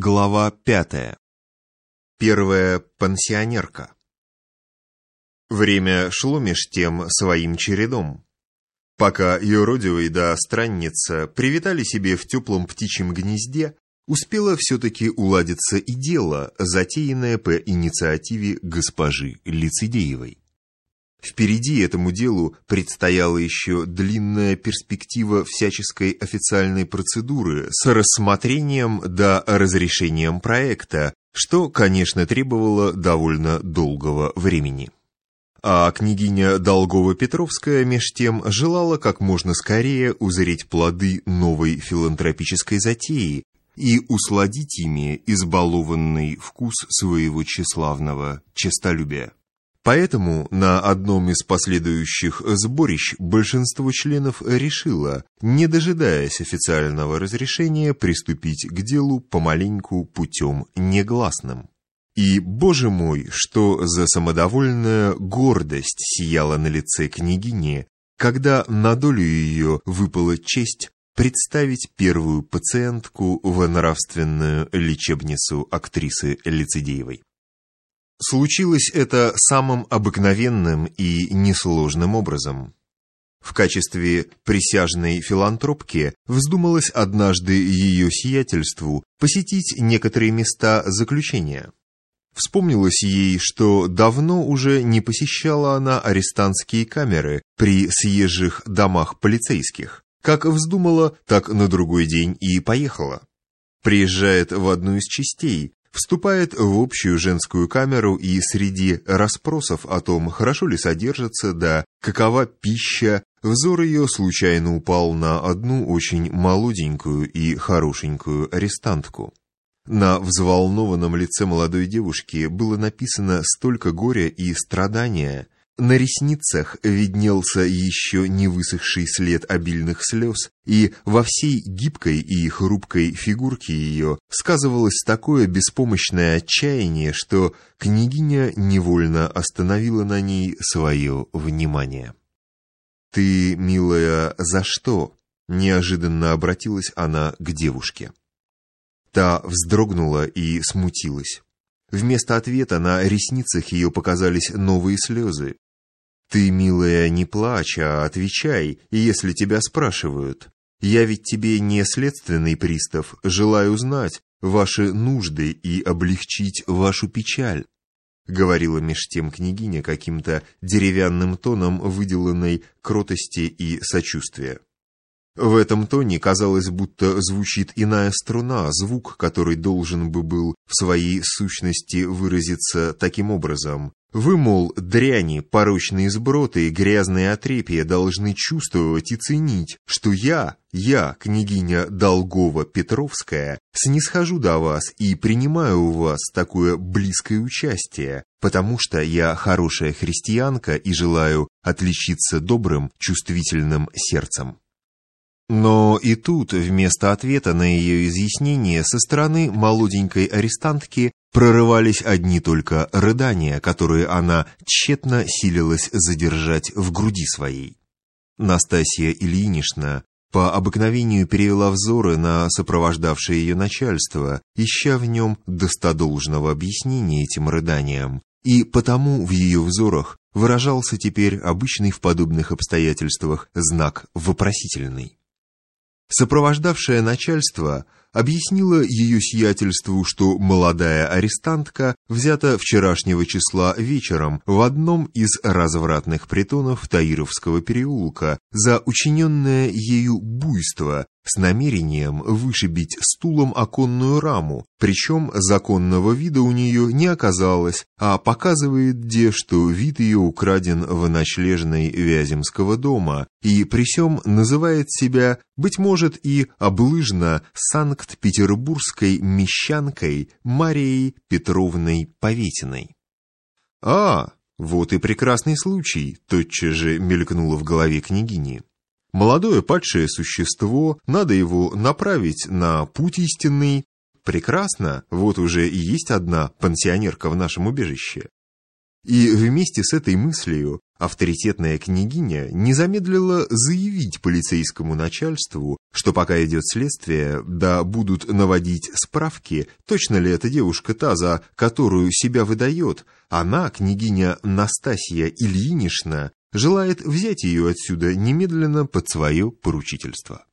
Глава пятая. Первая пансионерка. Время шло меж тем своим чередом. Пока юродивый да странница привитали себе в теплом птичьем гнезде, успело все-таки уладиться и дело, затеянное по инициативе госпожи Лицедеевой. Впереди этому делу предстояла еще длинная перспектива всяческой официальной процедуры с рассмотрением да разрешением проекта, что, конечно, требовало довольно долгого времени. А княгиня Долгова-Петровская меж тем желала как можно скорее узреть плоды новой филантропической затеи и усладить ими избалованный вкус своего тщеславного честолюбия. Поэтому на одном из последующих сборищ большинство членов решило, не дожидаясь официального разрешения, приступить к делу помаленьку путем негласным. И, боже мой, что за самодовольная гордость сияла на лице княгини, когда на долю ее выпала честь представить первую пациентку в нравственную лечебницу актрисы Лицедеевой. Случилось это самым обыкновенным и несложным образом. В качестве присяжной филантропки вздумалось однажды ее сиятельству посетить некоторые места заключения. Вспомнилось ей, что давно уже не посещала она арестантские камеры при съезжих домах полицейских. Как вздумала, так на другой день и поехала. Приезжает в одну из частей, вступает в общую женскую камеру и среди расспросов о том, хорошо ли содержится, да какова пища, взор ее случайно упал на одну очень молоденькую и хорошенькую арестантку. На взволнованном лице молодой девушки было написано столько горя и страдания, на ресницах виднелся еще не высохший след обильных слез, и во всей гибкой и хрупкой фигурке ее сказывалось такое беспомощное отчаяние, что княгиня невольно остановила на ней свое внимание. «Ты, милая, за что?» — неожиданно обратилась она к девушке. Та вздрогнула и смутилась. Вместо ответа на ресницах ее показались новые слезы. «Ты, милая, не плачь, а отвечай, если тебя спрашивают. Я ведь тебе не следственный пристав, желаю знать ваши нужды и облегчить вашу печаль», говорила меж тем княгиня каким-то деревянным тоном выделанной кротости и сочувствия. В этом тоне казалось, будто звучит иная струна, звук, который должен бы был в своей сущности выразиться таким образом. Вы, мол, дряни, порочные сброты и грязные отрепья должны чувствовать и ценить, что я, я, княгиня Долгова-Петровская, снисхожу до вас и принимаю у вас такое близкое участие, потому что я хорошая христианка и желаю отличиться добрым, чувствительным сердцем. Но и тут, вместо ответа на ее изъяснение, со стороны молоденькой арестантки прорывались одни только рыдания, которые она тщетно силилась задержать в груди своей. Настасья Ильинична по обыкновению перевела взоры на сопровождавшее ее начальство, ища в нем достодолжного объяснения этим рыданиям, и потому в ее взорах выражался теперь обычный в подобных обстоятельствах знак вопросительный. Сопровождавшее начальство объяснило ее сиятельству, что молодая арестантка взята вчерашнего числа вечером в одном из развратных притонов Таировского переулка за учиненное ею буйство с намерением вышибить стулом оконную раму, причем законного вида у нее не оказалось, а показывает где, что вид ее украден в ночлежной Вяземского дома, и при сём называет себя, быть может, и облыжно Санкт-Петербургской мещанкой Марией Петровной Поветиной. «А, вот и прекрасный случай», — тотчас же мелькнуло в голове княгини. Молодое падшее существо, надо его направить на путь истинный. Прекрасно, вот уже и есть одна пансионерка в нашем убежище. И вместе с этой мыслью авторитетная княгиня не замедлила заявить полицейскому начальству, что пока идет следствие, да будут наводить справки, точно ли эта девушка та, за которую себя выдает, она, княгиня Настасья Ильинична, желает взять ее отсюда немедленно под свое поручительство.